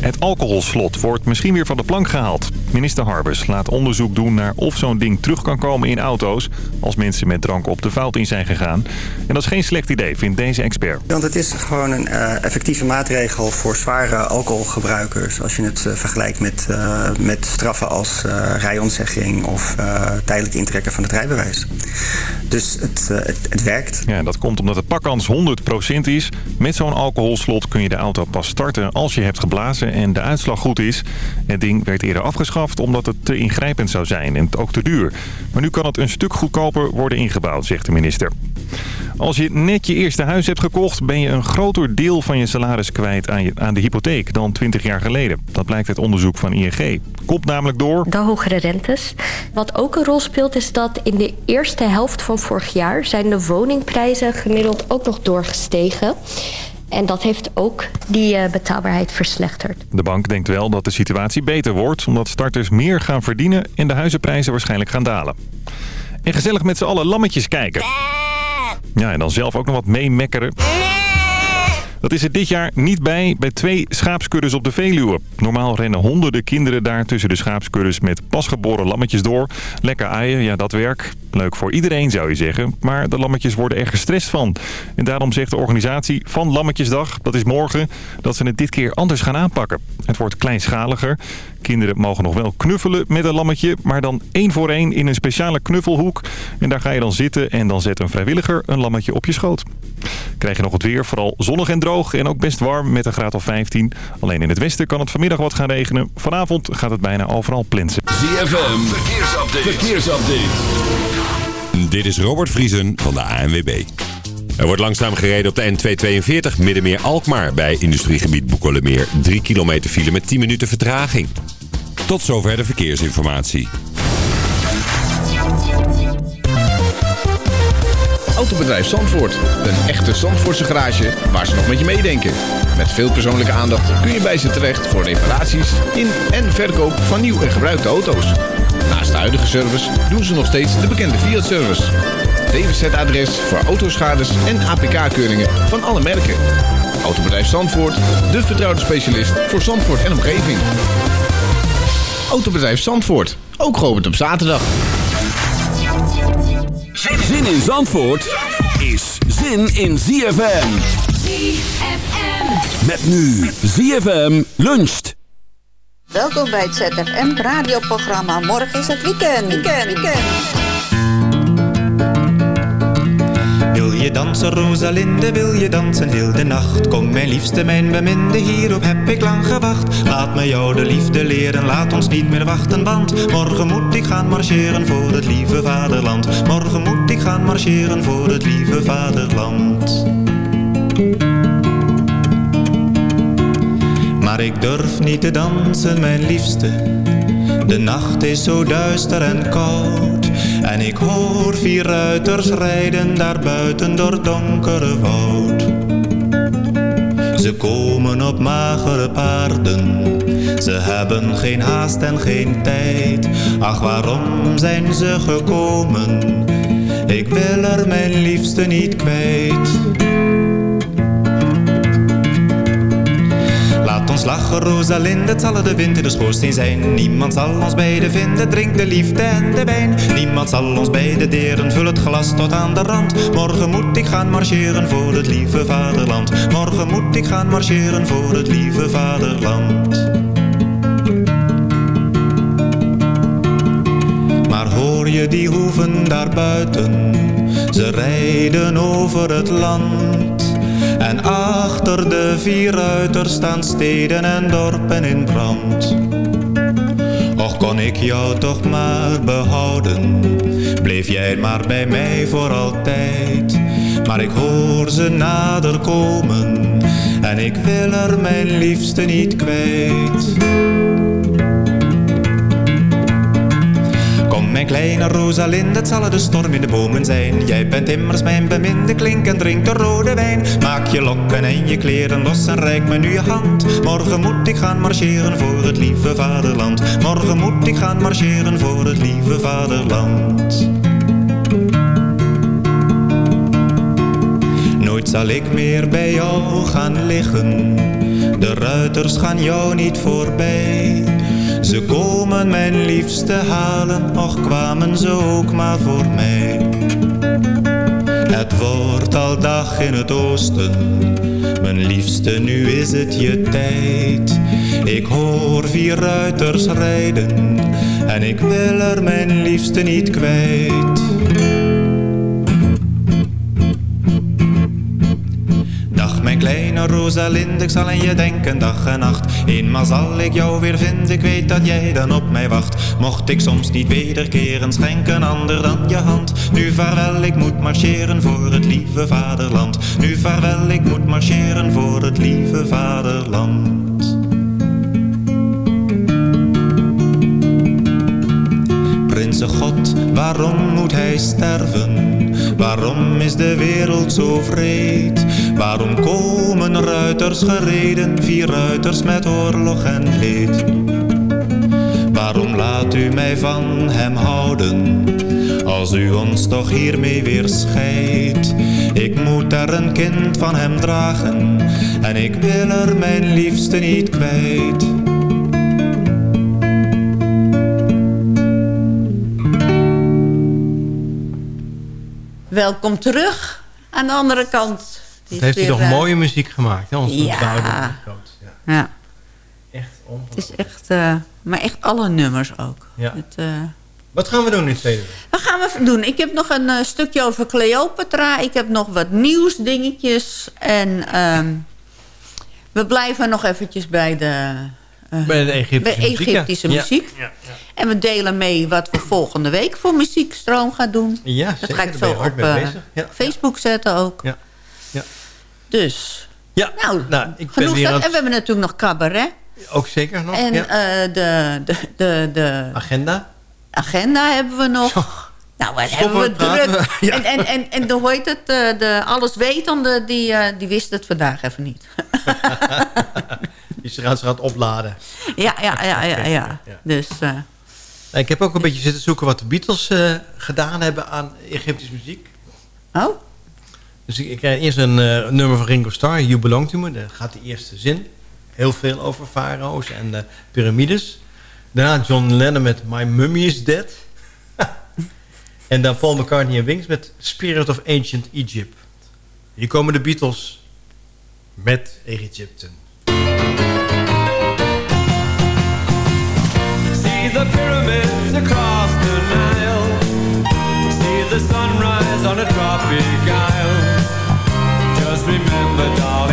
Het alcoholslot wordt misschien weer van de plank gehaald. Minister Harbers laat onderzoek doen naar of zo'n ding terug kan komen in auto's... als mensen met drank op de fout in zijn gegaan. En dat is geen slecht idee, vindt deze expert. Want het is gewoon een uh, effectieve maatregel voor zware alcoholgebruikers... als je het uh, vergelijkt met, uh, met straffen als rijontzegging of tijdelijk intrekken van het rijbewijs. Dus het, het, het werkt. Ja, dat komt omdat de pakkans 100% is. Met zo'n alcoholslot kun je de auto pas starten als je hebt geblazen en de uitslag goed is. Het ding werd eerder afgeschaft omdat het te ingrijpend zou zijn en ook te duur. Maar nu kan het een stuk goedkoper worden ingebouwd, zegt de minister. Als je net je eerste huis hebt gekocht... ben je een groter deel van je salaris kwijt aan, je, aan de hypotheek dan 20 jaar geleden. Dat blijkt uit onderzoek van ING. Komt namelijk door... De hogere rentes. Wat ook een rol speelt is dat in de eerste helft van vorig jaar... zijn de woningprijzen gemiddeld ook nog doorgestegen. En dat heeft ook die betaalbaarheid verslechterd. De bank denkt wel dat de situatie beter wordt... omdat starters meer gaan verdienen en de huizenprijzen waarschijnlijk gaan dalen. En gezellig met z'n allen lammetjes kijken. Ja, en dan zelf ook nog wat meemekkeren. Dat is er dit jaar niet bij bij twee schaapskuddes op de Veluwe. Normaal rennen honderden kinderen daar tussen de schaapskuddes met pasgeboren lammetjes door. Lekker aaien, ja dat werk. Leuk voor iedereen zou je zeggen. Maar de lammetjes worden er gestrest van. En daarom zegt de organisatie van Lammetjesdag, dat is morgen, dat ze het dit keer anders gaan aanpakken. Het wordt kleinschaliger. Kinderen mogen nog wel knuffelen met een lammetje, maar dan één voor één in een speciale knuffelhoek. En daar ga je dan zitten en dan zet een vrijwilliger een lammetje op je schoot. Krijg je nog het weer, vooral zonnig en droog en ook best warm met een graad of 15. Alleen in het westen kan het vanmiddag wat gaan regenen. Vanavond gaat het bijna overal plensen. ZFM, verkeersupdate. verkeersupdate. Dit is Robert Vriesen van de ANWB. Er wordt langzaam gereden op de N242 Middenmeer Alkmaar bij industriegebied Boekolemeer. 3 kilometer file met 10 minuten vertraging. Tot zover de verkeersinformatie. Autobedrijf Zandvoort. Een echte Zandvoortse garage waar ze nog met je meedenken. Met veel persoonlijke aandacht kun je bij ze terecht voor reparaties in en verkoop van nieuw en gebruikte auto's. Naast de huidige service doen ze nog steeds de bekende Fiat-service. DWZ-adres voor autoschades en APK-keuringen van alle merken. Autobedrijf Zandvoort, de vertrouwde specialist voor Zandvoort en omgeving. Autobedrijf Zandvoort, ook geopend op zaterdag. Zin in Zandvoort is zin in ZFM. ZFM. Met nu ZFM luncht. Welkom bij het ZFM radioprogramma. Morgen is het weekend. Weekend, weekend. Je dansen, Rosalinde, wil je dansen heel de nacht? Kom mijn liefste, mijn beminde, hierop heb ik lang gewacht. Laat me jou de liefde leren, laat ons niet meer wachten, want morgen moet ik gaan marcheren voor het lieve vaderland. Morgen moet ik gaan marcheren voor het lieve vaderland. Maar ik durf niet te dansen, mijn liefste. De nacht is zo duister en koud. En ik hoor vier ruiters rijden daar buiten door donkere woud. Ze komen op magere paarden. Ze hebben geen haast en geen tijd. Ach, waarom zijn ze gekomen? Ik wil er mijn liefste niet kwijt. Rosalinde, het zal de wind in de schoorsteen zijn. Niemand zal ons beiden vinden, drink de liefde en de wijn. Niemand zal ons beiden deren, vul het glas tot aan de rand. Morgen moet ik gaan marcheren voor het lieve vaderland. Morgen moet ik gaan marcheren voor het lieve vaderland. Maar hoor je die hoeven daar buiten? Ze rijden over het land. En achter de vier ruiters staan steden en dorpen in brand. Och kon ik jou toch maar behouden, bleef jij maar bij mij voor altijd. Maar ik hoor ze nader komen, en ik wil er mijn liefste niet kwijt. Mijn kleine Rosalinde, het zal de storm in de bomen zijn. Jij bent immers mijn beminde, klink en drink de rode wijn. Maak je lokken en je kleren los en reik me nu je hand. Morgen moet ik gaan marcheren voor het lieve vaderland. Morgen moet ik gaan marcheren voor het lieve vaderland. Nooit zal ik meer bij jou gaan liggen. De ruiters gaan jou niet voorbij. Ze komen mijn liefste halen, och kwamen ze ook maar voor mij. Het wordt al dag in het oosten, mijn liefste, nu is het je tijd. Ik hoor vier ruiters rijden en ik wil er mijn liefste niet kwijt. Kleine ik zal aan je denken dag en nacht. Eenmaal zal ik jou weer vinden, ik weet dat jij dan op mij wacht. Mocht ik soms niet wederkeren, schenk een ander dan je hand. Nu vaarwel, ik moet marcheren voor het lieve vaderland. Nu vaarwel, ik moet marcheren voor het lieve vaderland. Prinsen God, waarom moet hij sterven? Waarom is de wereld zo vreed? Waarom komen ruiters gereden, vier ruiters met oorlog en leed? Waarom laat u mij van hem houden, als u ons toch hiermee weer scheidt? Ik moet er een kind van hem dragen, en ik wil er mijn liefste niet kwijt. Welkom terug aan de andere kant. heeft hij nog uh, mooie muziek gemaakt, hè? Ons ja. ja. ja. Echt Het is echt, uh, maar echt alle nummers ook. Ja. Het, uh, wat gaan we doen in het tweede Wat gaan we doen? Ik heb nog een stukje over Cleopatra. Ik heb nog wat nieuwsdingetjes. En um, we blijven nog eventjes bij de... bij de Egyptische, bij Egyptische muziek. muziek. Ja. Ja, en we delen mee wat we volgende week voor muziekstroom gaan doen. Ja, dat zeker. ga ik zo op uh, Facebook zetten ook. Ja. ja. Dus, ja. nou, nou ik genoeg ben dat. En we hebben natuurlijk nog cabaret. Ook zeker nog, En ja. uh, de, de, de, de... Agenda. Agenda hebben we nog. Zo. Nou, wat Stoppen hebben we praten druk. we. En, en, en, en de, hoe heet het? De, de alleswetende, die, uh, die wist het vandaag even niet. die gaat, ze gaat opladen. Ja, ja, ja, ja. ja. Dus... Uh, ik heb ook een beetje zitten zoeken wat de Beatles uh, gedaan hebben aan Egyptische muziek. Oh? Dus ik, ik krijg eerst een uh, nummer van Ringo Starr, You Belong To Me. Daar gaat de eerste zin. Heel veel over farao's en piramides. Daarna John Lennon met My Mummy Is Dead. en dan Paul McCartney en Wings met Spirit of Ancient Egypt. Hier komen de Beatles met Egypten. See the pyramids across the Nile. See the sunrise on a tropic isle. Just remember darling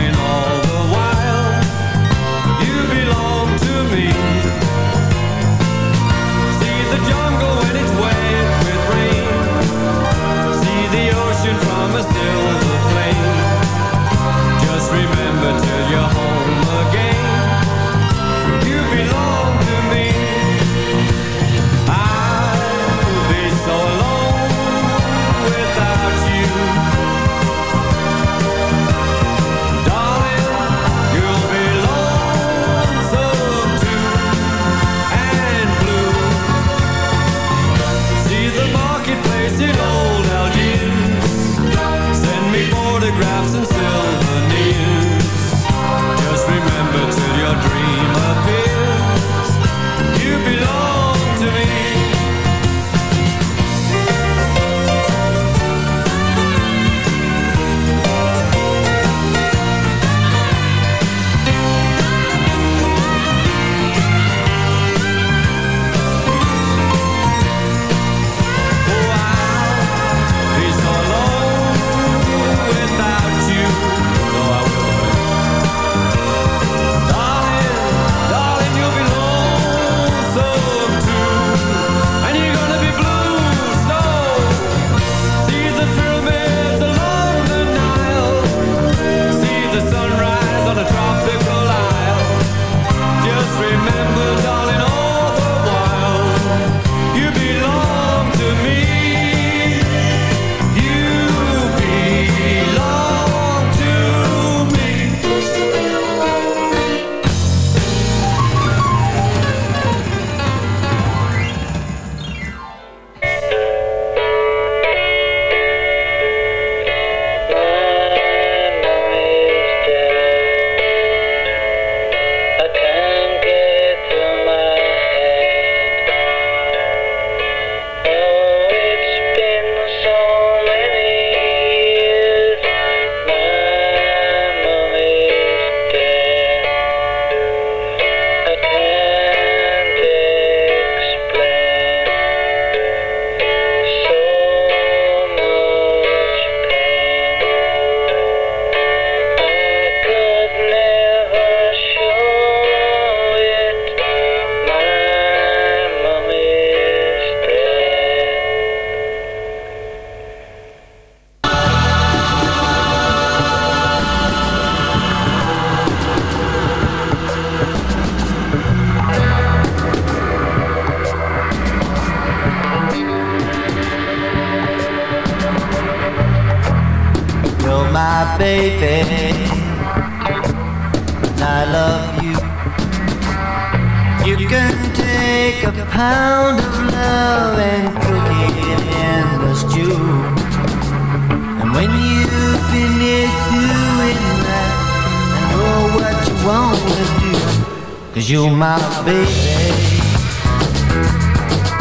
Cause you're my baby.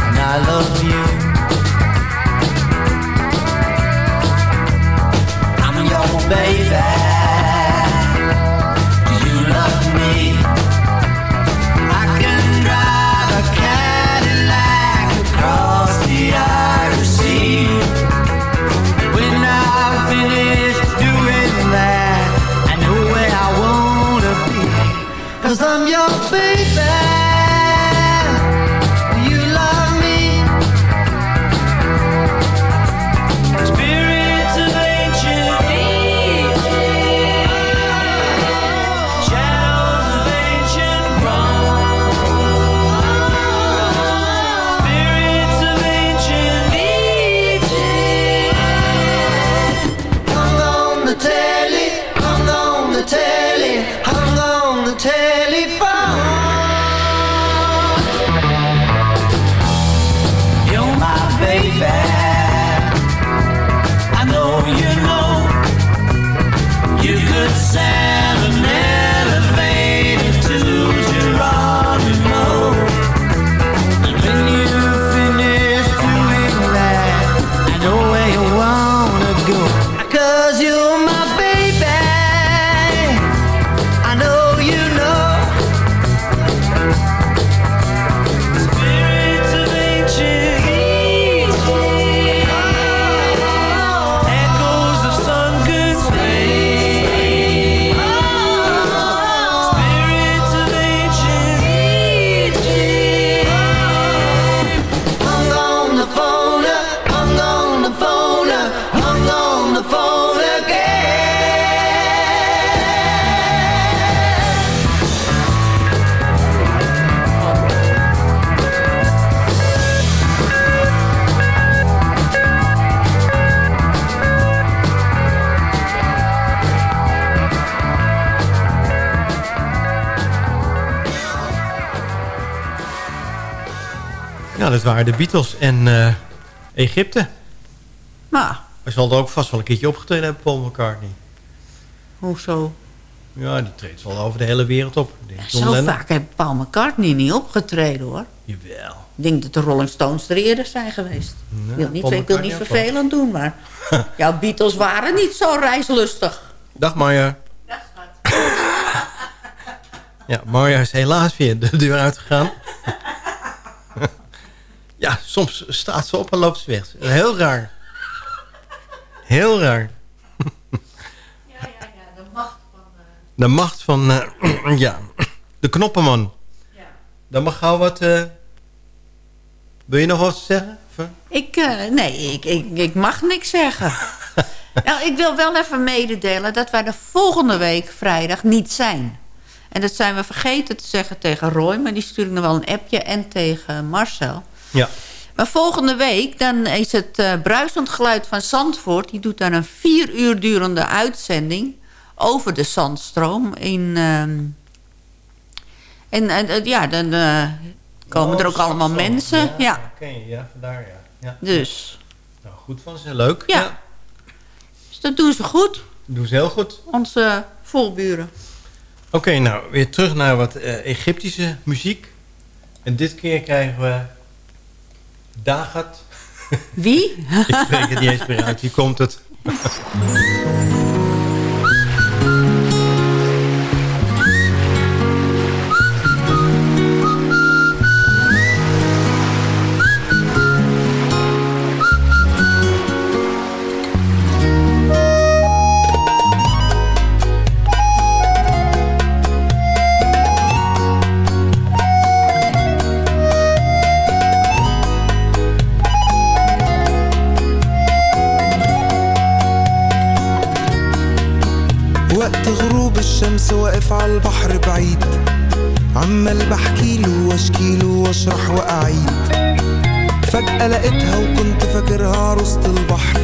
And I love you. I'm your baby. Dat waren de Beatles en eh, Egypte. Nou, Hij zal er ook vast wel een keertje opgetreden hebben, Paul McCartney. hoezo? Ja, die treedt wel over de hele wereld op. Denk Zo Lennon. vaak heeft Paul McCartney niet opgetreden hoor. Jawel. Ik denk dat de Rolling Stones er eerder zijn geweest. Ja, wil niet, ik wil niet vervelend doen, maar... jouw Beatles waren niet zo reislustig. Dag Marja. Ja, Marja is helaas weer de deur uitgegaan. ja, soms staat ze op en loopt ze weg. Heel raar. Heel raar. De macht van... eh, ja, de knoppenman. Dan mag gauw wat... eh, wil je nog wat zeggen? Ik, eh, nee, ik, ik, ik mag niks zeggen. nou, ik wil wel even mededelen dat wij de volgende week vrijdag niet zijn. En dat zijn we vergeten te zeggen tegen Roy, maar die stuurde nog wel een appje en tegen Marcel. Ja. Maar volgende week dan is het eh, bruisend geluid van Zandvoort. Die doet dan een vier uur durende uitzending over de zandstroom. In, ehm, en eh, ja, dan eh, komen er ook allemaal mensen. Ja, Oké, ja, vandaar ja. ja. dus, Nou, goed van ze, leuk. Ja. dus dat doen ze goed, Doen ze heel goed. onze voorburen. Oké, nou, weer terug naar wat Egyptische muziek. En dit keer krijgen we Dagat. Wie? Ik spreek het niet eens meer uit. Hier komt het. واقف على البحر بعيد. عمال بحكيله واشكيله واشرح وأعيد. فجأة لقيتها وكنت فاكرها عروسة البحر.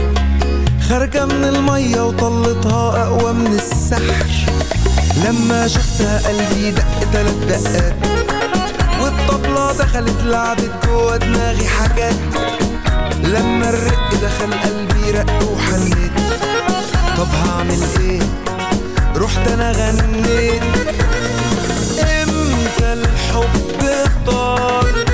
خارجة من المية وطلتها أقوى من السحر. لما شفتها قلبي دق تلات دقات. والطبلة دخلت لعبت جوا دماغي حاجات. لما الرق دخل قلبي رق وحنيت. طب هعمل إيه؟ رحت أنا غنيت. إمتى الحب طال؟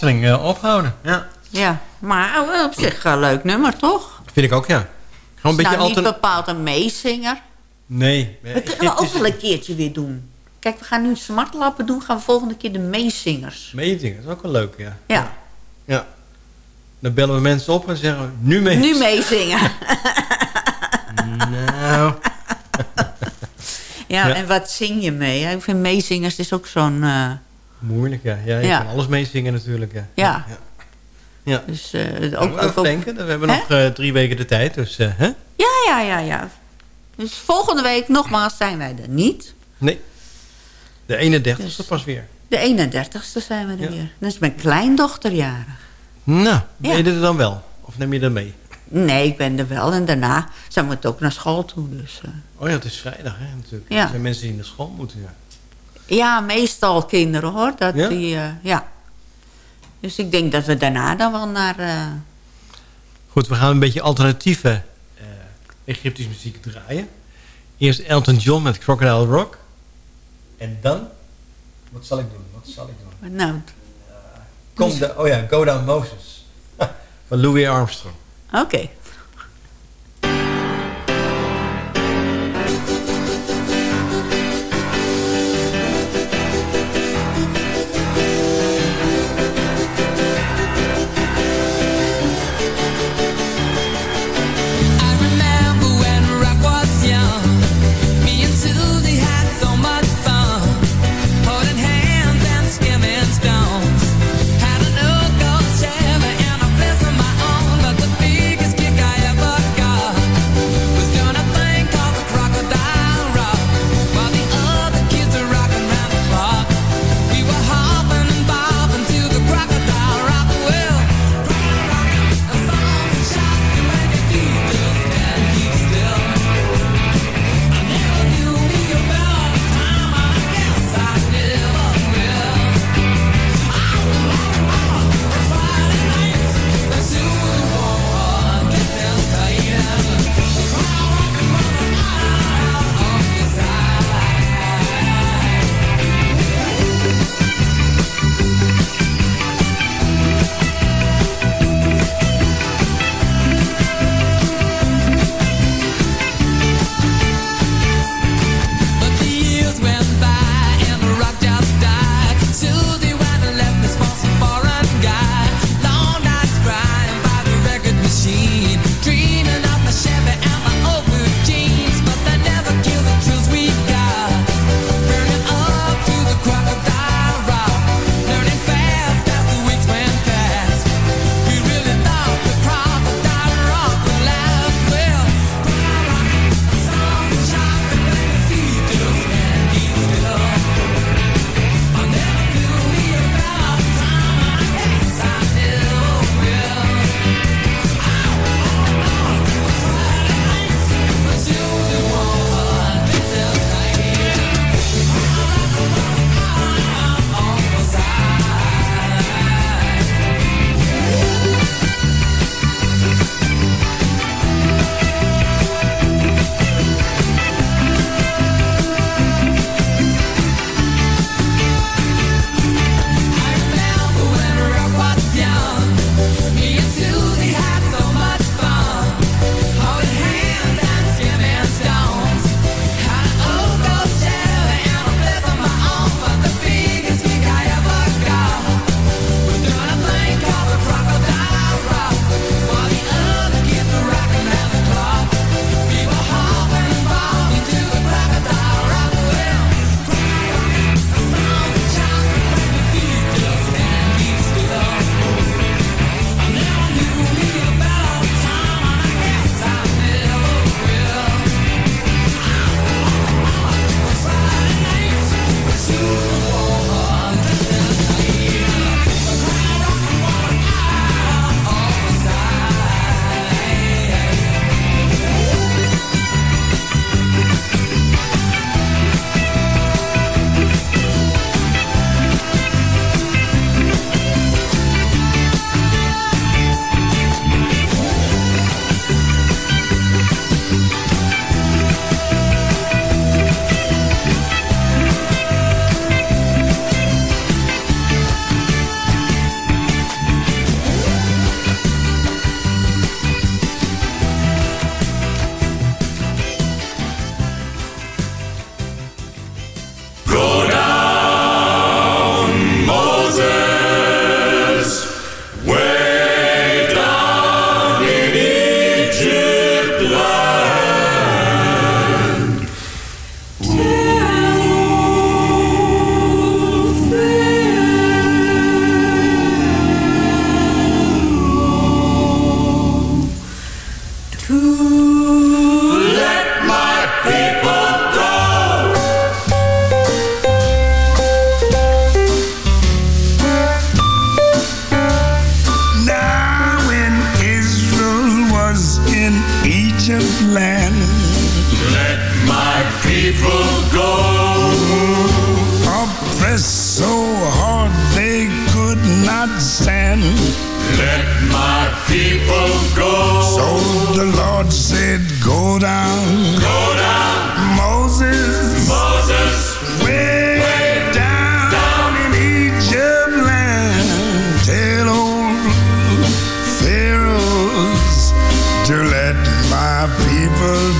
Plotseling eh, ophouden. Ja. ja, maar eh, op zich een leuk nummer, toch? Vind ik ook, ja. Gewoon een beetje nou, niet bepaald een meezinger. Nee. Dat kunnen we ook wel een keertje weer doen. Kijk, we gaan nu smartlappen doen. Gaan we volgende keer de meezingers. Meezingen, dat is ook wel leuk, ja. Ja. Ja. Dan bellen we mensen op en zeggen we, nu mee. Nu meezingen. Nou. Ja, Ja. en wat zing je mee? Ik vind meezingers is ook zo'n... eh, Moeilijk, ja. Ja, je Ja. kan alles meezingen natuurlijk. Ja. Ja. ja. Dus eh, Ook, ook, ook, denken. We hebben Hè? nog eh, drie weken de tijd. Dus, eh, hè? Ja, ja, ja, ja. Dus volgende week nogmaals zijn wij er niet. Nee. De 31ste Dus- pas weer. De 31ste zijn we er weer. Dan is mijn kleindochter jarig. Nou, ben je er dan wel? Of neem je dat mee? Nee, ik ben er wel. En daarna, zij moet ook naar school toe. Dus. Oh ja, het is vrijdag hè, natuurlijk. Ja. Er zijn mensen die naar school moeten. Ja. Ja, meestal kinderen hoor. Dat Ja? Die, eh, ja. Dus ik denk dat we daarna dan wel naar... eh, Goed, we gaan een beetje alternatieve eh Egyptische muziek draaien. Eerst Elton John met Crocodile Rock. En dan... Wat zal ik doen? Wat zal ik doen? nou, Kom de, oh ja, Go Down Moses. Van Louis Armstrong. oké. Land. Let my people go. Oppressed so hard they could not stand. Let my people go. So the Lord said, Go down. Go down. Moses. Moses. Way, never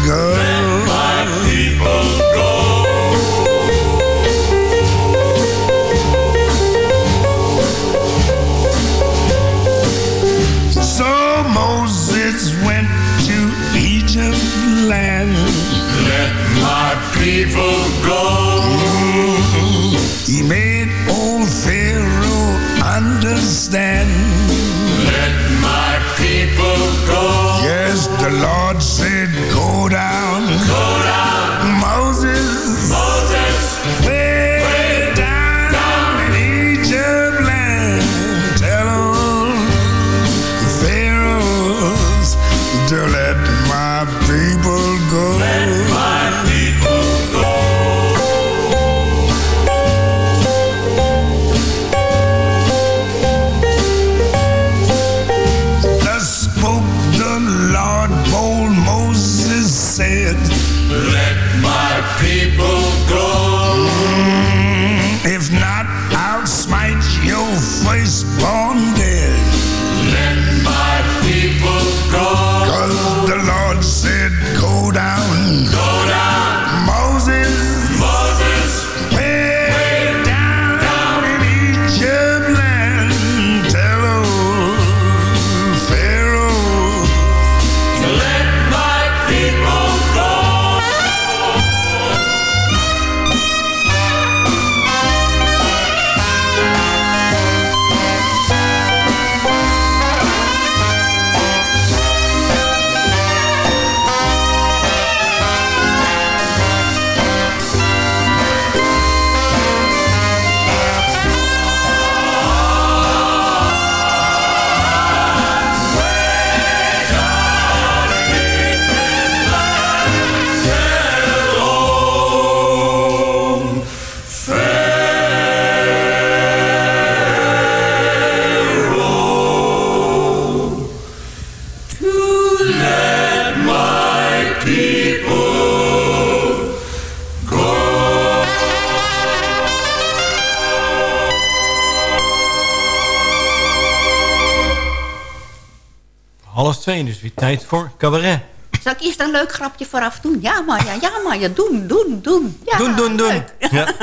twee, dus weer tijd voor cabaret. Zal ik eerst een leuk grapje vooraf doen? Ja, maar ja, ja, maar ja, doen, doen, doen. Ja, doen, doen, doen. leuk. Ja.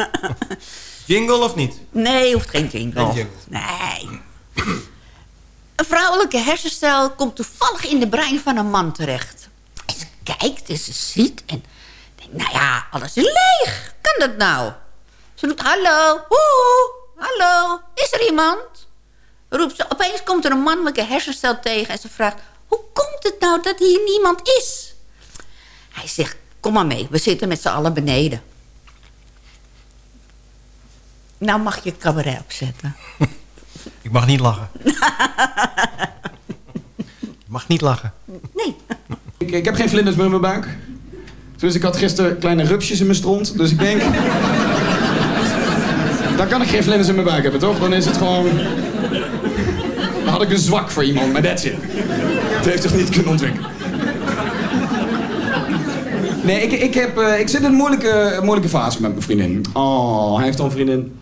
Jingle of niet? Nee, hoeft geen jingle. Geen jingle. Nee. Een vrouwelijke hersencel komt toevallig in de brein van een man terecht. En ze kijkt en ze ziet en denkt, nou ja, alles is leeg. Kan dat nou? Ze doet hallo, oeh, hallo, is er iemand? Roept ze, opeens komt er een mannelijke hersencel tegen en ze vraagt... hoe komt het nou dat hier niemand is? Hij zegt, kom maar mee, we zitten met z'n allen beneden. Nou mag je cabaret opzetten. Ik mag niet lachen. Ik mag niet lachen. Nee. Ik, ik heb geen vlinders meer in mijn buik. Dus ik had gisteren kleine rupsjes in mijn stront. Dus ik denk... dan kan ik geen vlinders in mijn buik hebben, toch? Dan is het gewoon... Dan had ik een zwak voor iemand, maar that's it. Het heeft zich niet kunnen ontwikkelen. Nee, ik, ik, heb, eh, ik zit in een moeilijke, moeilijke fase met mijn vriendin. Oh, hij heeft al een vriendin.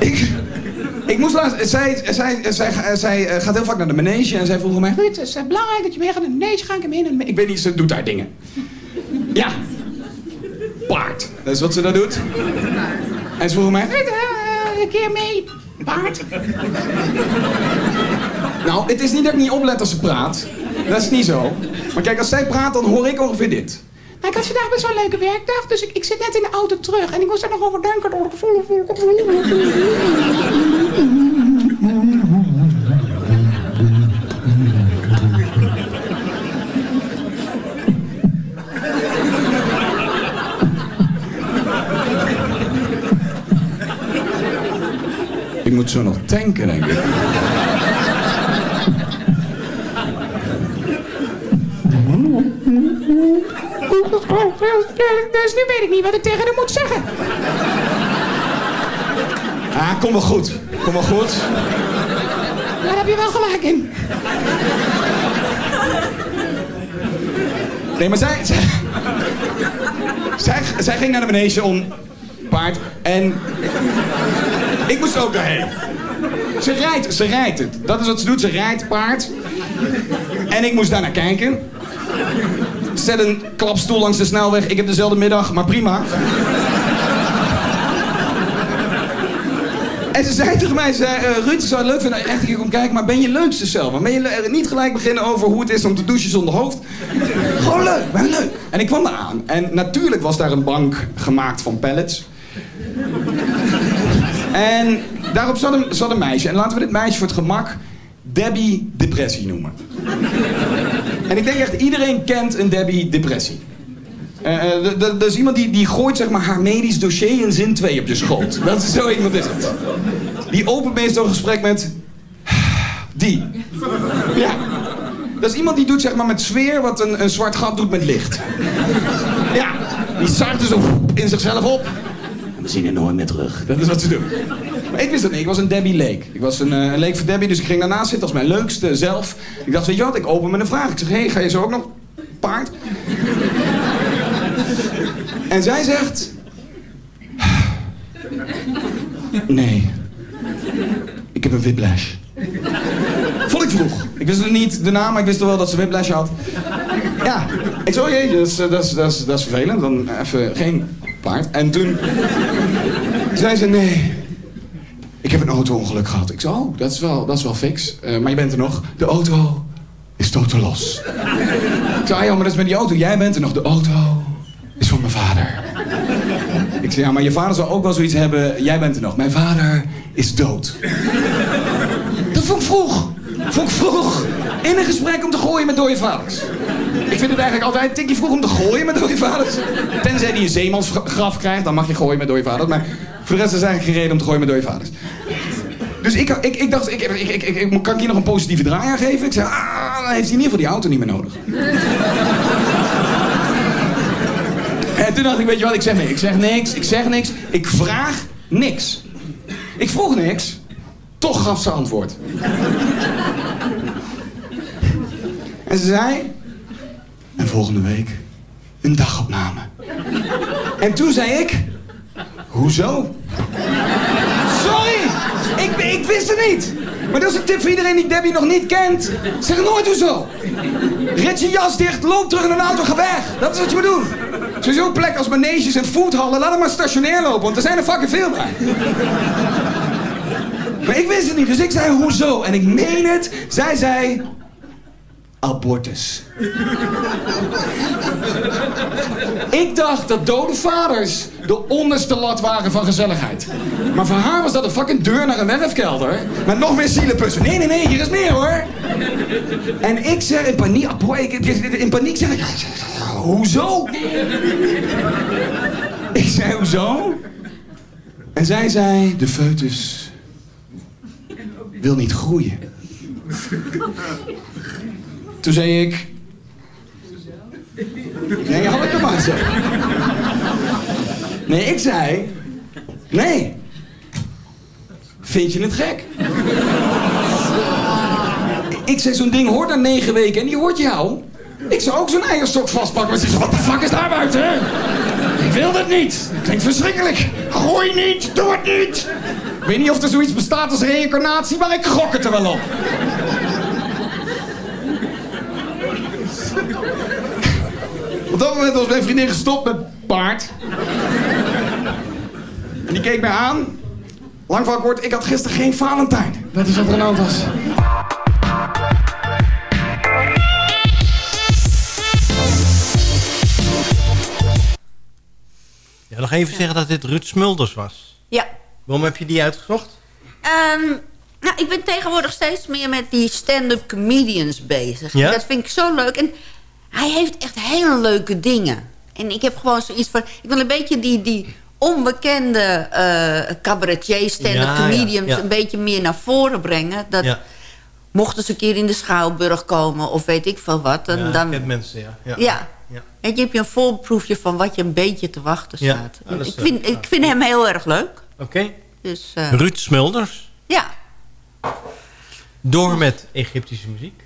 ik, ik moest laatst... Zij, zij, zij, zij, eh, gaat heel vaak naar de manege en zij vroeg mij... Ruud, het is eh, belangrijk dat je mee gaat naar de manege. Ga ik hem in? Ik weet niet, ze doet daar dingen. Ja. Paard. Dat is wat ze daar doet. En ze vroeg mij... Ruud, eh, een keer mee. Paard. Nou, het is niet dat ik niet oplet als ze praat. Dat is niet zo. Maar kijk, als zij praat, dan hoor ik ongeveer dit. Nou, ik had vandaag best wel een leuke werkdag, dus ik, ik zit net in de auto terug. En ik moest er nog over denken. Moet zo nog tanken, denk ik. Dus nu weet ik niet wat ik tegen hem moet zeggen. Ah, kom wel goed. Kom wel goed. Daar heb je wel gelijk in. Nee, maar zij... Zij, zij, zij ging naar de manege om paard en... Ik moest ook daarheen. Ze rijdt, ze rijdt het. Dat is wat ze doet, ze rijdt paard. En ik moest daar naar kijken. Zet een klapstoel langs de snelweg. Ik heb dezelfde middag, maar prima. En ze zei tegen mij, ze zei, eh, Ruud, zou het leuk vinden echt een keer komt kijken, maar ben je leukste zelf? Maar ben je le- niet gelijk beginnen over hoe het is om te douchen zonder hoofd? Gewoon leuk, ben leuk. En ik kwam daar aan. En natuurlijk was daar een bank gemaakt van pallets. En daarop zat een, een meisje. En laten we dit meisje voor het gemak Debbie Depressie noemen. En ik denk echt, iedereen kent een Debbie Depressie. Eh, eh, d- Dat is iemand die, die gooit zeg maar, haar medisch dossier in zin 2 op je schoot. Dat is zo iemand is. Die opent meestal een gesprek met... Die. Ja. Dat is iemand die doet zeg maar, met sfeer wat een, een zwart gat doet met licht. Ja. Die er zo in zichzelf op. Zien er nooit meer terug. Dat is wat ze doen. Maar ik wist dat niet. Ik was een Debbie Leek. Ik was een, een leek voor Debbie, dus ik ging daarnaast zitten als mijn leukste zelf. Ik dacht, weet je wat, ik open met een vraag. Ik zeg, hé, hey, ga je zo ook nog paard? En zij zegt... Nee. Ik heb een whiplash. Vond ik vroeg. Ik wist het niet de naam, maar ik wist wel dat ze whiplash had. Ja. Ik zo, jee, dat is, eh, dat, is, dat, is, dat is vervelend. Dan even geen En toen zei ze, nee. Ik heb een auto-ongeluk gehad. Ik zei, oh, dat is wel, dat is wel fix. Eh, maar je bent er nog. De auto is totaal los. Ik zei, ah, ja, maar dat is met die auto. Jij bent er nog. De auto is van mijn vader. Ik zei, ja, maar je vader zal ook wel zoiets hebben. Jij bent er nog. Mijn vader is dood. Dat vond ik vroeg. Vond ik vroeg. In een gesprek om te gooien met dode vaders. Ik vind het eigenlijk altijd een tikje vroeg om te gooien met dode vaders. Tenzij die een zeemansgraf krijgt, dan mag je gooien met dode vaders. Maar voor de rest is eigenlijk geen reden om te gooien met dode vaders. Dus ik, ik, ik dacht, ik, ik, kan ik hier nog een positieve draai aan geven? Ik zei, ah, dan heeft hij in ieder geval die auto niet meer nodig. En toen dacht ik, weet je wat, ik zeg niks. Ik zeg niks, ik zeg niks. Ik vraag niks. Ik vroeg niks. Toch gaf ze antwoord. En ze zei... En volgende week een dagopname. En toen zei ik... Hoezo? Sorry! Ik, ik wist het niet. Maar dat is een tip voor iedereen die Debbie nog niet kent. Zeg nooit hoezo. Rit je jas dicht, loop terug in een auto, ga weg. Dat is wat je moet doen. Sowieso plek als maneges en foodhallen, laat hem maar stationair lopen, want er zijn er fucking veel bij. Maar ik wist het niet, dus ik zei hoezo? En ik meen het, zij zei... Abortus. Ik dacht dat dode vaders de onderste lat waren van gezelligheid. Maar voor haar was dat een fucking deur naar een werfkelder. Met nog meer zielenpussen. Nee, nee, nee, hier is meer hoor. En ik zeg in paniek... ah, in paniek zeg ik... Hoezo? Ik zei, hoezo? En zij zei, de foetus wil niet groeien. Toen zei ik... Nee, had ik maar gezegd. Nee, ik zei... Nee. Vind je het gek? Ik zei, zo'n ding hoort na negen weken en die hoort jou. Ik zou ook zo'n eierstok vastpakken. Maar ze wat de fuck is daar buiten? Ik wil dat niet. Klinkt verschrikkelijk. Gooi niet, doe het niet. Ik weet niet of er zoiets bestaat als reïncarnatie, maar ik gok het er wel op. Op dat moment was mijn vriendin gestopt met paard. En die keek mij aan. Lang van kort, ik had gisteren geen Valentijn. Dat is wat er aan de hand was. Ja, nog even zeggen dat dit Ruud Smulders was. Ja. Waarom heb je die uitgezocht? Ehm, nou, ik ben tegenwoordig steeds meer met die stand-up comedians bezig. Ja? Dat vind ik zo leuk. En hij heeft echt hele leuke dingen. En ik heb gewoon zoiets van... Ik wil een beetje die, die onbekende eh cabaretier, stand-up Ja, comedians... ja. een beetje meer naar voren brengen. Dat, Ja. mochten ze een keer in de Schouwburg komen of weet ik veel wat. Dan, Ja, dan, ik mensen, ja. Ja. ja. Ja. En je hebt je een voorproefje van wat je een beetje te wachten staat. Ik, vind, eh, ik vind hem heel erg leuk. Oké. Dus, eh, Ruud Smulders. Ja. Door met Egyptische muziek.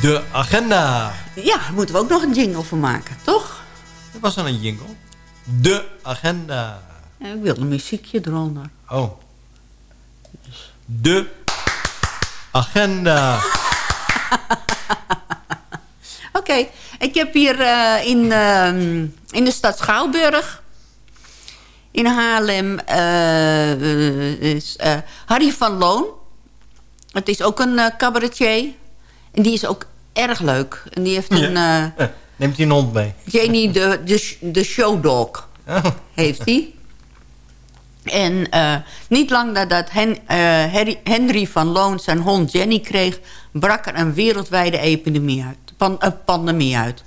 De agenda. Ja, daar moeten we ook nog een jingle voor maken, toch? Dat was dan een jingle. De agenda. Ja, ik wil een muziekje eronder. Oh. De agenda. Oké, ik heb hier eh, in, ehm, in de stad Schouwburg... in Haarlem eh, is eh, Harry van Loon. Het is ook een cabaretier. En die is ook erg leuk. En die heeft een... eh, Neemt hij een hond mee? Janie de, de, de showdog Oh. heeft hij. En eh, niet lang nadat Hen, eh, Henry van Loon zijn hond Jenny kreeg... brak er een wereldwijde epidemie uit, pan, pandemie uit.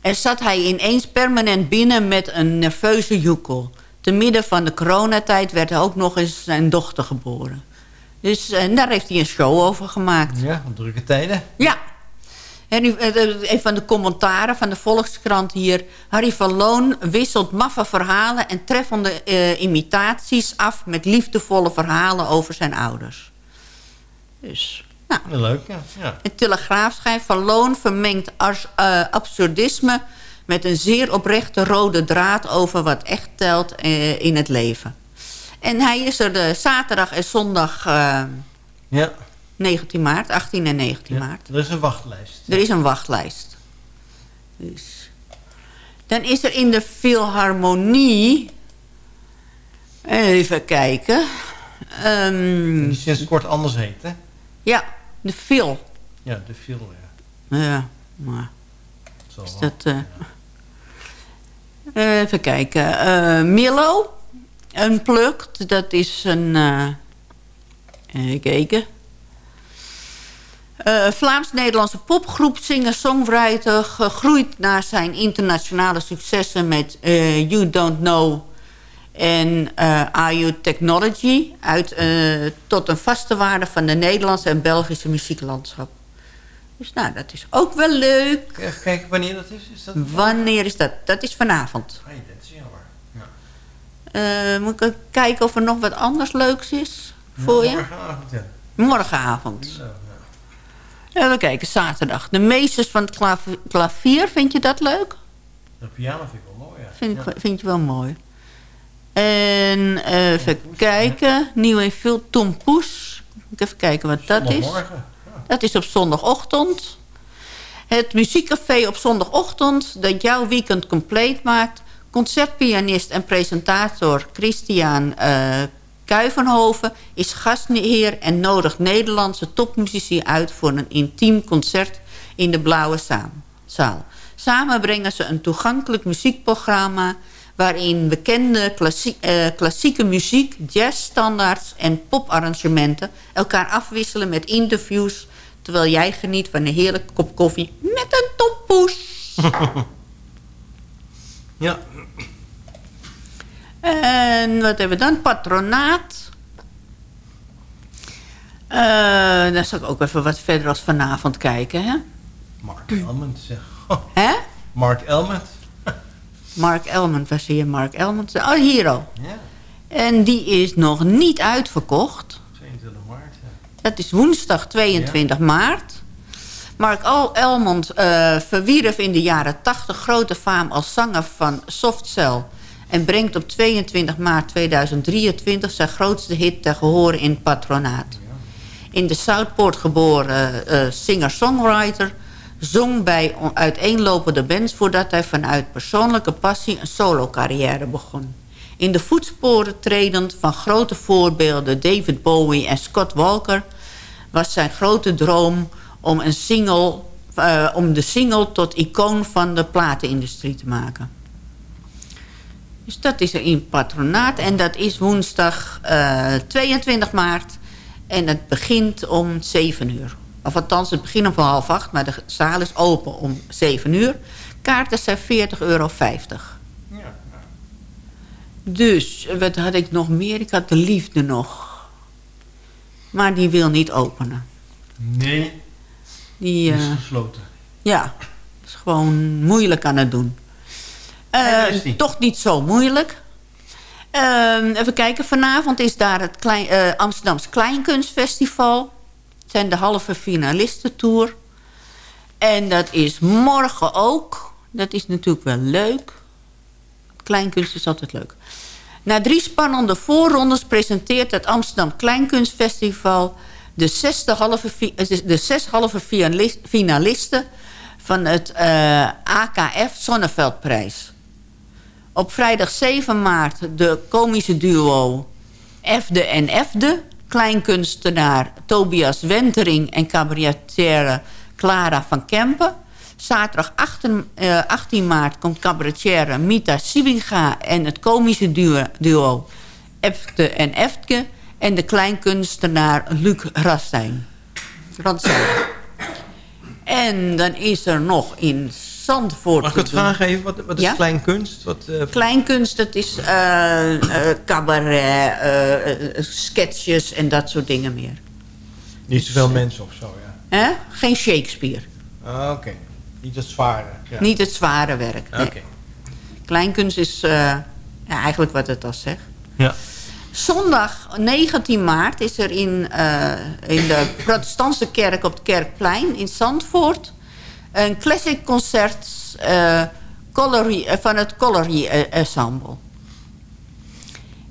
Er zat hij ineens permanent binnen met een nerveuze joekel. Te midden van de coronatijd werd er ook nog eens zijn dochter geboren. Dus eh, daar heeft hij een show over gemaakt. Ja, drukke tijden. Ja. En nu, eh, eh, een van de commentaren van de Volkskrant hier. Harry van Loon wisselt maffe verhalen en treffende imitaties af... met liefdevolle verhalen over zijn ouders. Dus, nou. Leuk, ja. ja. Het Telegraaf schrijft van Loon vermengt ars- absurdisme... met een zeer oprechte rode draad over wat echt telt in het leven. En hij is er de zaterdag en zondag eh, Ja. 19 maart, 18 en 19 maart. Er is een wachtlijst. Er is een wachtlijst. Dus. Dan is er in de Philharmonie... Even kijken. Ehm, Die sinds kort anders heet, hè? ja, de Phil. Ja, de film, ja. Ja, maar... Is dat... eh, even kijken. Eh Milo. Unplugged. Dat is een... eh even kijken. Eh, Vlaams-Nederlandse popgroep, singer-songwriter... gegroeid naar zijn internationale successen met eh, You Don't Know... en Are You Technology... Uit, tot een vaste waarde van de Nederlandse en Belgische muzieklandschap. Dus nou, dat is ook wel leuk. Even kijken wanneer dat is. is dat... Wanneer is dat? Dat is vanavond dat is jammer. Ja. Eh, moet ik kijken of er nog wat anders leuks is voor je? Morgenavond, ja. Morgenavond. Ja. Even kijken, zaterdag. De meesters van het klav- klavier, vind je dat leuk? De piano vind ik wel mooi, ja. Vind, ja. ik, vind je wel mooi. En eh, even kijken. Nieuw en veel Tom Poes. Moet ik even kijken wat dat is. Zondagmorgen. Dat is op zondagochtend. Het muziekcafé op zondagochtend dat jouw weekend compleet maakt. Concertpianist en presentator Christian eh Kuivenhoven is gastheer en nodigt Nederlandse topmuzici uit voor een intiem concert in de Blauwe Zaal. Samen brengen ze een toegankelijk muziekprogramma waarin bekende eh, klassieke muziek, jazzstandaards en poparrangementen elkaar afwisselen met interviews terwijl jij geniet van een heerlijke kop koffie met een tompoes. Ja. En wat hebben we dan? Patronaat. Dan zal ik ook even wat verder als vanavond kijken. Hè? Mark Elmond, zeg. Hè? Mark Elmond. Mark Elmond, waar zie je Mark Elmond? Oh, hier al. Ja, En die is nog niet uitverkocht. 22 maart. Ja. Dat is woensdag 22 maart. Mark Al Elmond eh, verwierf in de jaren 80 grote faam als zanger van Softcell... en brengt op 22 maart 2023 zijn grootste hit te gehoren in Patronaat. In de Southport geboren eh, singer-songwriter... zong bij uiteenlopende bands... voordat hij vanuit persoonlijke passie een solo-carrière begon. In de voetsporen tredend van grote voorbeelden... David Bowie en Scott Walker... was zijn grote droom om, een single, eh, om de single tot icoon van de platenindustrie te maken. Dus dat is er in patronaat. En dat is woensdag eh, 22 maart. En het begint om 7 uur. Of althans, het begint om half acht. Maar de zaal is open om 7 uur. Kaarten zijn 40,50 euro. Dus, wat had ik nog meer? Ik had de liefde nog. Maar die wil niet openen. Nee, Die, is eh, gesloten. ja, is gewoon moeilijk aan het doen. Eh, toch niet zo moeilijk. Ehm, even kijken, vanavond is daar het klein, eh, Amsterdams Kleinkunstfestival. Het zijn de halve finalistentour. En dat is morgen ook. Dat is natuurlijk wel leuk. Kleinkunst is altijd leuk. Na drie spannende voorrondes presenteert het Amsterdam Kleinkunstfestival... de, zesde halve, eh, de zes halve finalis- finalisten van het AKF Zonneveldprijs. Op vrijdag 7 maart de komische duo Efde en Efde... kleinkunstenaar Tobias Wentering en cabaretière Clara van Kempen... Zaterdag 18, eh, 18 maart komt cabaretière Mita Sibinga... en het komische duo, duo Efte en Eftke... en de kleinkunstenaar Luc Rastijn. Rastijn. En dan is er nog in Zandvoort... Mag ik het vragen even? Wat, wat is Ja? kleinkunst? Wat, eh, Kleinkunst, dat is eh, eh, cabaret, sketches en dat soort dingen meer. niet zoveel mensen of zo, ja. Hè? Geen Shakespeare. Ah, Oké. Niet het zware. Ja. Niet het zware werk. nee. Oké. Kleinkunst is eh, ja, eigenlijk wat het al zegt. Ja. Zondag 19 maart is er in, eh, in de protestantse kerk op het Kerkplein in Zandvoort... een classic concert eh, eh, van het Colliery eh, Ensemble.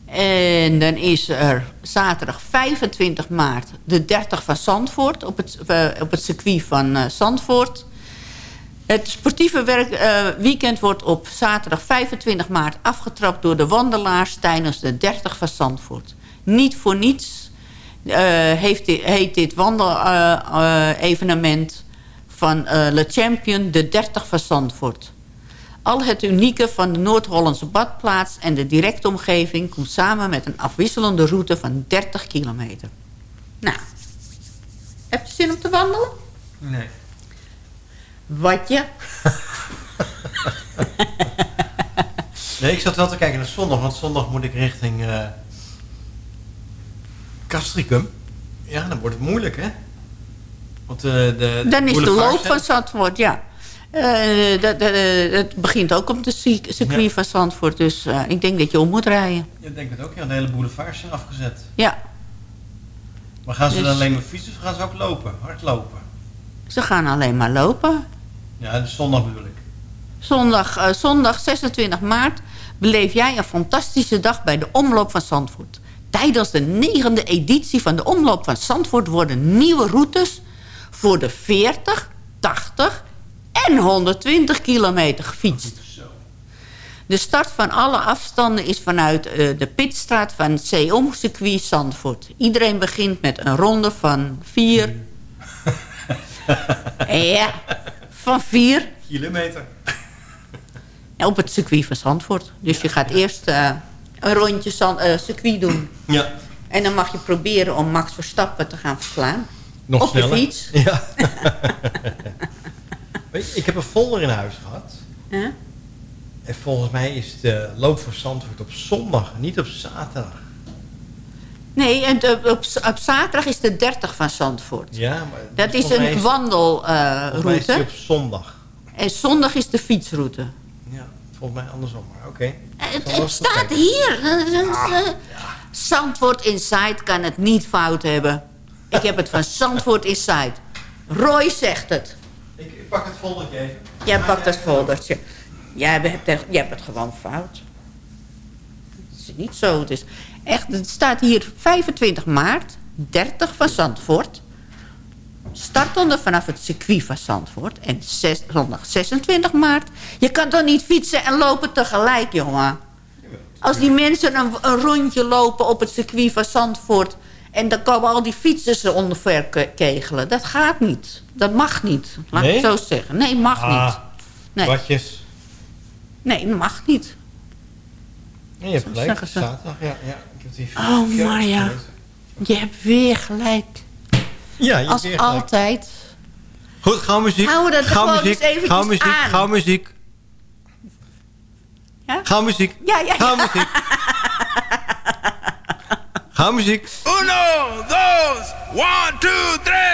En dan is er zaterdag 25 maart de 30 van Zandvoort... op het, op het circuit van Zandvoort... Het sportieve werk, weekend wordt op zaterdag 25 maart afgetrapt door de wandelaars tijdens de 30 van Zandvoort. Niet voor niets heeft heet dit wandel-evenement van eh, Le Champion de 30 van Zandvoort. Al het unieke van de Noord-Hollandse badplaats en de directe omgeving komt samen met een afwisselende route van 30 kilometer. Nou, heb je zin om te wandelen? Nee. Wat je? Nee, ik zat wel te kijken naar zondag, want zondag moet ik richting eh Castricum. Ja, dan wordt het moeilijk, hè? Want eh, de, Dan is de loop van Zandvoort, ja. Eh, dat- begint ook op de cir- circuit Ja. van Zandvoort. Dus ik denk dat je om moet rijden. Ik denk het ook, ja. De hele boulevards zijn afgezet. Ja, Maar gaan ze Dus- dan alleen maar fietsen of gaan ze ook lopen? Hardlopen? ze gaan alleen maar lopen. Ja, de zondag bedoel ik. Zondag, zondag 26 maart beleef jij een fantastische dag bij de Omloop van Zandvoort. Tijdens de negende editie van de Omloop van Zandvoort worden nieuwe routes voor de 40, 80 en 120 kilometer gefietst. De start van alle afstanden is vanuit eh, de pitstraat van het C-om circuit Zandvoort. Iedereen begint met een ronde van 4. ja, van 4 Kilometer. op het circuit van Zandvoort. Dus je gaat eerst eh, een rondje zand, eh, circuit doen. Ja. En dan mag je proberen om Max Verstappen te gaan verslaan. Nog op sneller. de fiets. Ja. Weet je, ik heb een folder in huis gehad. Hè? En volgens mij is de loop voor Zandvoort op zondag, niet op zaterdag. Nee, en op, op zaterdag is de 30 van Zandvoort. Ja, maar Dat is een volgens mij is die wandelroute. op zondag. en zondag is de fietsroute. Ja, volgens mij andersom, maar oké. Het, wel het staat kijken. hier. Eh, Zandvoort Inside kan het niet fout hebben. Ik heb het van Zandvoort Inside. Roy zegt het. Ik, ik pak het foldertje even. Jij pakt dat foldertje. Jij hebt, het- jij hebt het gewoon fout. Het is niet zo. Het, is echt, het staat hier 25 maart, 30 van Zandvoort. Startende vanaf het circuit van Zandvoort. En zes, zondag 26 maart. Je kan toch niet fietsen en lopen tegelijk, jongen? Als die mensen een, een rondje lopen op het circuit van Zandvoort... en dan komen al die fietsers er onder kegelen. Dat gaat niet. Dat mag niet. Laat ik Nee? het zo zeggen. Nee, mag Ah, niet. Nee. Watjes. Nee, dat mag niet. Ja, je hebt gelijk. ze. Zaterdag, ja. ja. Ik heb die Oh, Marja. gelezen. Je hebt weer gelijk. Ja, je Als hebt weer gelijk. altijd. Goed, gauw muziek. Hou dat gauw gewoon muziek. eens eventjes gauw muziek. aan. Gauw muziek. Ja? Gauw muziek. Ja, ja, Gauw ja. muziek. Gauw muziek. Uno, dos, one, two, tres.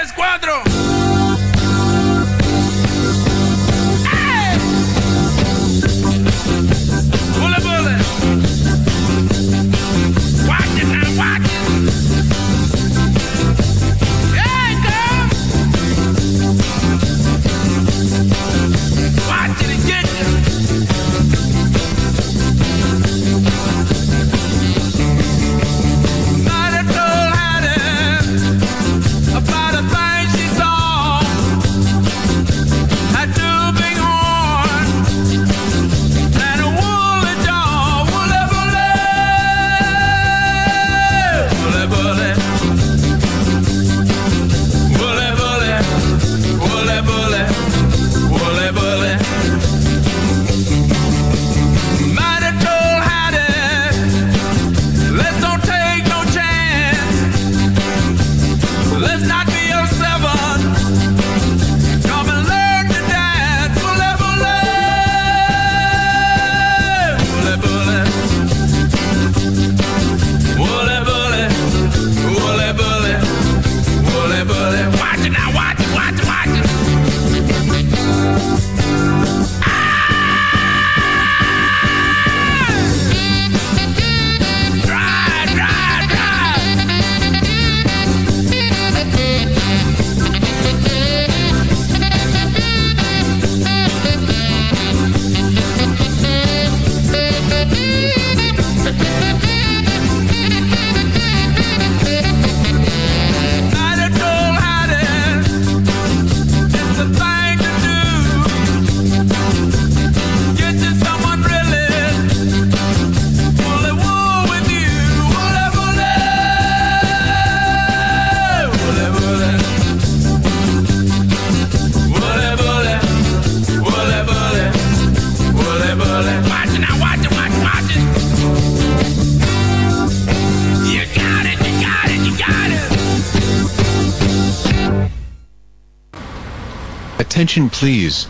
Attention please.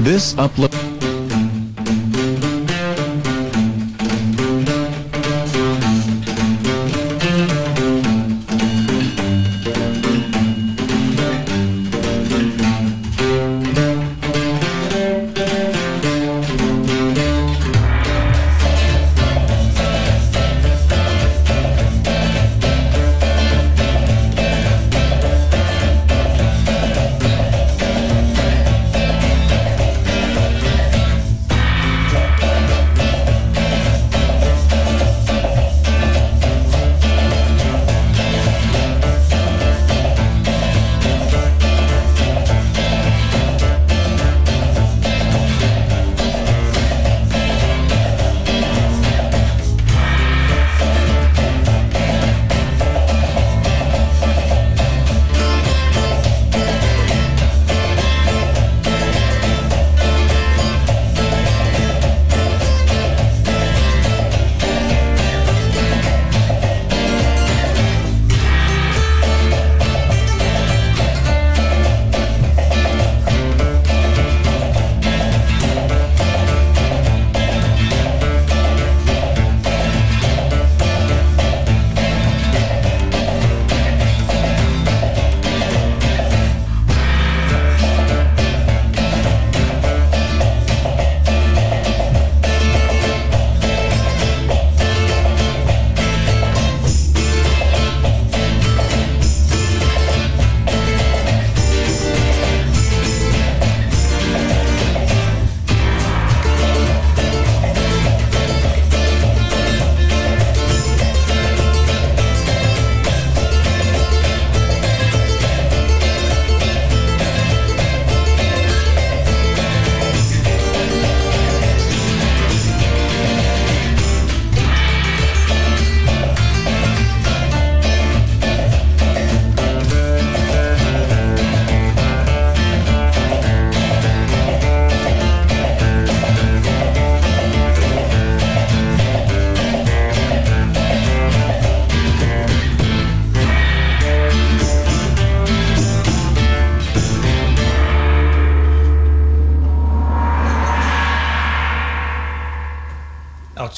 This upload.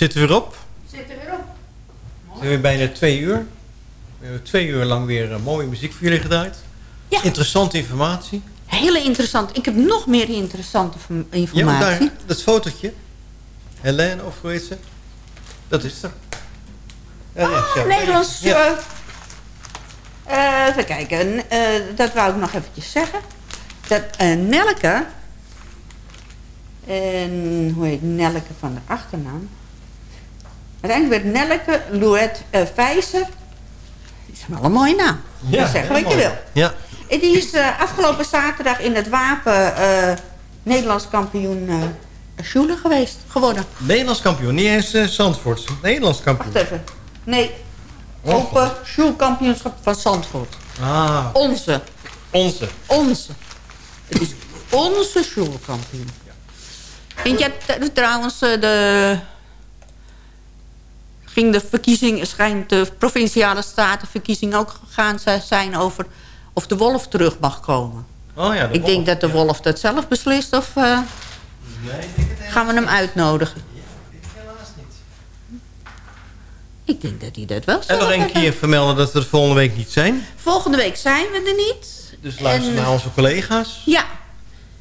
Nou, het zit er weer op. Zit er weer op. We zijn weer bijna twee uur. We hebben twee uur lang weer eh, mooie muziek voor jullie gedraaid. Interessante informatie. Hele interessant. Ik heb nog meer interessante v- Ja, informatie. daar, dat fotootje. Helene, of hoe heet ze? Dat is er. Ja, ja, zo. Nederlands. Ja. eh, even kijken. Eh, dat wou ik nog eventjes zeggen. Dat Nelke. En hoe heet Nelke van de achternaam? Uiteindelijk werd Nelke Louet uh, Vijzer. Dat is wel een mooie naam. Ja, Ja, zeg heel wat je wil. Ja. En die is eh, afgelopen zaterdag in het Wapen eh, Nederlands kampioen uh, geweest, geworden. Nederlands kampioen, niet eens uh, Zandvoort. Nederlands kampioen. Wacht even. Nee. Open Sjoelkampioenschap van Zandvoort. Ah. Onze. Onze. Onze. Het is onze Sjoelkampioen. Vind jij t- trouwens eh, de... Ging de verkiezing, schijnt de provinciale statenverkiezing ook gegaan zijn over of de wolf terug mag komen. Oh ja, de Ik wolf, denk dat de wolf dat zelf beslist of eh, gaan we hem uitnodigen? Ik denk dat hij dat wel En nog een heeft. keer vermelden dat we er volgende week niet zijn. Volgende week zijn we er niet. Dus luister En- naar onze collega's. Ja.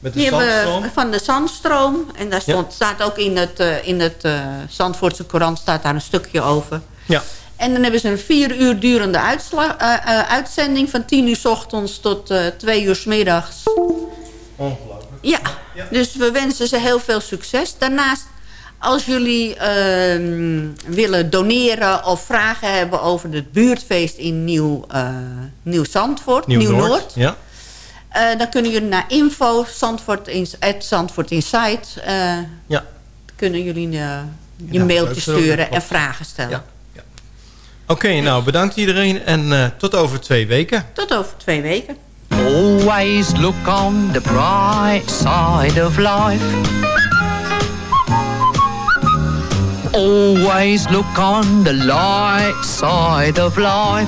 Met de Die hebben zandstroom. van de Zandstroom. En daar Ja. stond, staat ook in het, eh, in het eh, Zandvoortse Courant staat daar een stukje over. Ja. En dan hebben ze een vier uur durende uitsla- eh, uitzending... van tien uur s ochtends tot twee uur s middags. Ongelooflijk. Ja, dus we wensen ze heel veel succes. Daarnaast, als jullie ehm, willen doneren of vragen hebben... over het buurtfeest in Nieuw, Nieuw Zandvoort, Nieuw-Noord... Ja. Eh, dan kunnen jullie naar info Zandvoort in, at Zandvoort Insight. eh, Ja. kunnen jullie eh, je Ja, mailtje sturen en vragen stellen. Ja. Oké, nou bedankt iedereen en eh, tot over twee weken. Tot over twee weken. Always look on the bright side of life. Always look on the light side of life.